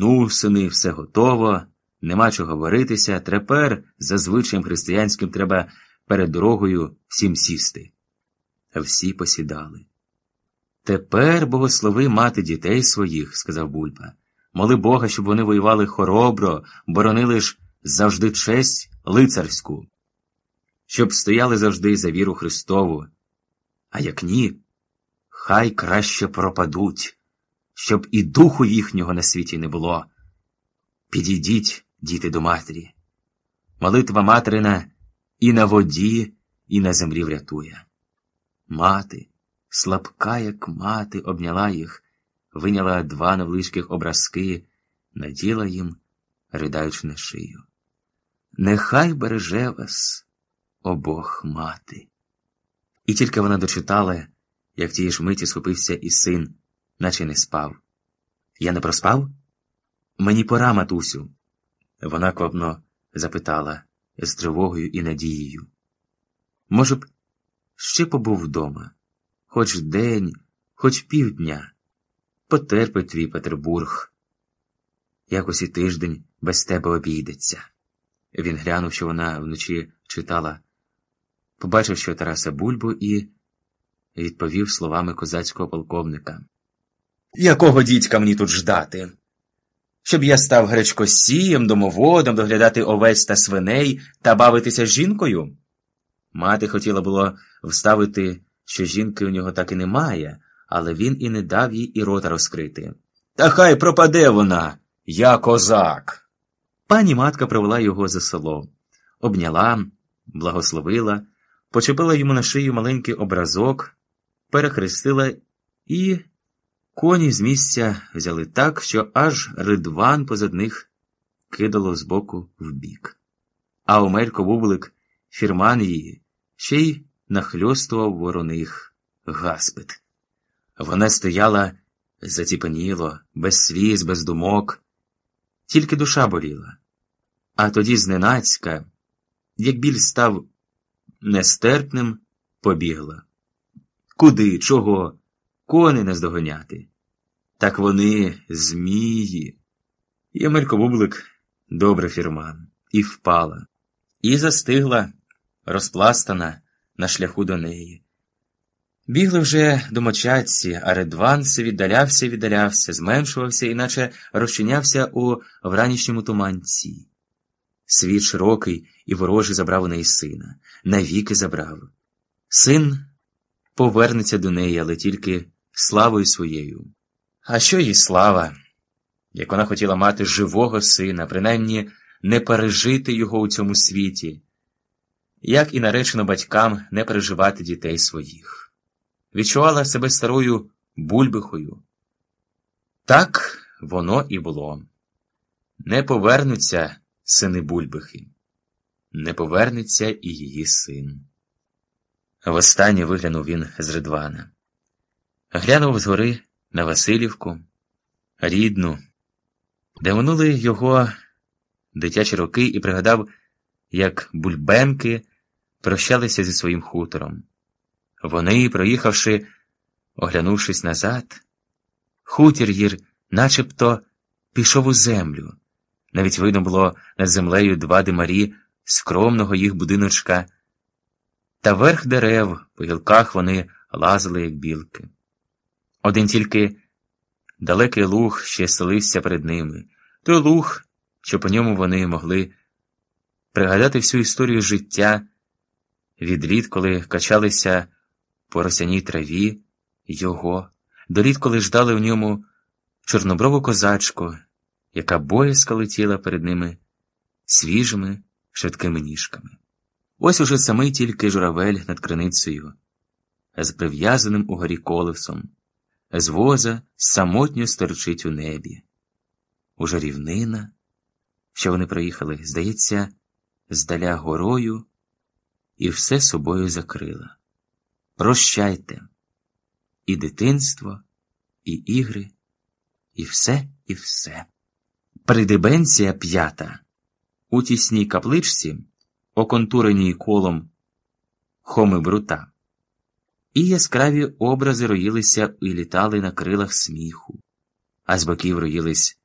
Ну, сини, все готово, нема чого говоритися. Тепер за звичаєм християнським треба перед дорогою всім сісти. Всі посідали. Тепер богослови мати дітей своїх, сказав Бульба. Моли Бога, щоб вони воювали хоробро, боронили ж завжди честь лицарську, щоб стояли завжди за віру Христову. А як ні, хай краще пропадуть, щоб і духу їхнього на світі не було. Підійдіть, діти, до матері. Молитва материна і на воді, і на землі врятує. Мати, слабка, як мати, обняла їх, виняла два невеличких образки, наділа їм, ридаючи на шию. Нехай береже вас обох мати. І тільки вона дочитала, як тієї ж миті схопився і син, наче не спав. Я не проспав? Мені пора, матусю. Вона квапно запитала з тривогою і надією. Може б, ще побув вдома, хоч день, хоч півдня. Потерпить твій Петербург. Якось і тиждень без тебе обійдеться. Він глянув, що вона вночі читала, побачив, що Тараса Бульбу, і відповів словами козацького полковника. Якого дідька мені тут ждати? Щоб я став гречкосієм, домоводом, доглядати овець та свиней та бавитися з жінкою? Мати хотіла було вставити, що жінки у нього так і немає, але він і не дав їй і рота розкрити. Та хай пропаде вона, я козак. Пані матка провела його за село, обняла, благословила, почепила йому на шию маленький образок, перехрестила і коні з місця взяли так, що аж ридван позад них кидало з боку в бік. А Омелько Бублик, фірман її, ще й нахльостував вороних гаспит. Вона стояла заціпаніло, без сліз, без думок, тільки душа боліла. А тоді зненацька, як біль став нестерпним, побігла. Куди, чого? Кони не здоганяти. Так вони змії. Ємелько Бублик добре фірман, і впала, і застигла, розпластана на шляху до неї. Бігли вже домочадці, а Редван все віддалявся, віддалявся, зменшувався, іначе розчинявся у вранішньому туманці. Світ широкий і ворожий забрав у неї сина, навіки забрав. Син повернеться до неї, але тільки славою своєю. А що їй слава? Як вона хотіла мати живого сина, принаймні не пережити його у цьому світі, як і наречено батькам не переживати дітей своїх відчувала себе старою бульбихою. Так воно і було. Не повернуться сини бульбихи, не повернеться і її син. Востаннє виглянув він з ридвана. Глянув згори на Васильівку, рідну, де минули його дитячі роки і пригадав, як бульбенки прощалися зі своїм хутором. Вони, проїхавши, оглянувшись назад, хутір гір начебто пішов у землю. Навіть видно було над землею два димарі скромного їх будиночка, та верх дерев по гілках вони лазили, як білки. Один тільки далекий луг ще селився перед ними, той луг, що по ньому вони могли пригадати всю історію життя, відліт, коли качалися по росяній траві його, доліт, коли ждали в ньому чорноброву козачку, яка боязко летіла перед ними свіжими, швидкими ніжками. Ось уже самий тільки журавель над криницею, з прив'язаним угорі колесом, з воза самотньо стерчить у небі. Уже рівнина, що вони проїхали, здається, здаля горою, і все собою закрила. Прощайте і дитинство, і ігри, і все, і все. Придибенція п'ята у тісній капличці, оконтуреній колом хоми брута, і яскраві образи роїлися і літали на крилах сміху, а з боків роїлись